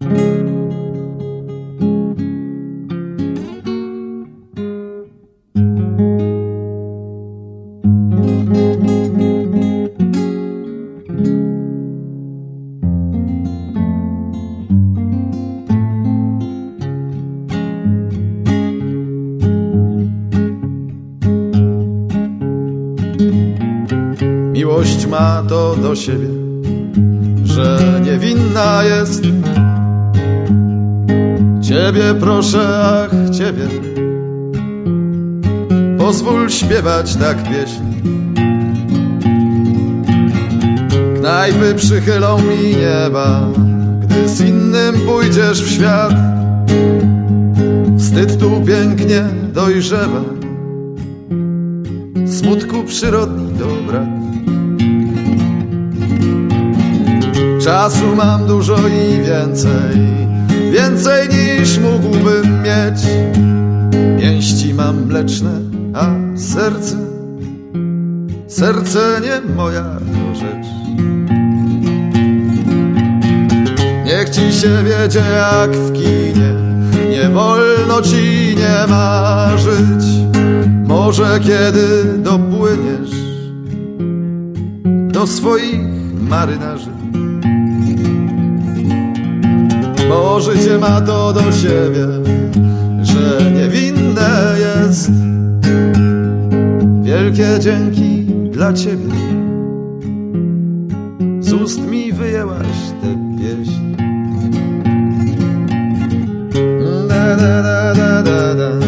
Miłość ma to do siebie, że niewinna jest. Ciebie proszę, ach, ciebie. Pozwól śpiewać tak pieśń. Knajpy przychylą mi nieba, gdy z innym pójdziesz w świat. Wstyd tu pięknie dojrzewa, smutku przyrodni dobra. Czasu mam dużo i więcej, więcej niż mógłbym mieć. Pięści mam mleczne, a serce, serce nie moja rzecz. Niech ci się wiedzie jak w kinie, nie wolno ci nie marzyć. Może kiedy dopłyniesz do swoich marynarzy. Bo życie ma to do siebie, że niewinne jest. Wielkie dzięki dla ciebie. Z ust mi wyjęłaś tę pieśń. Da, da, da, da, da, da.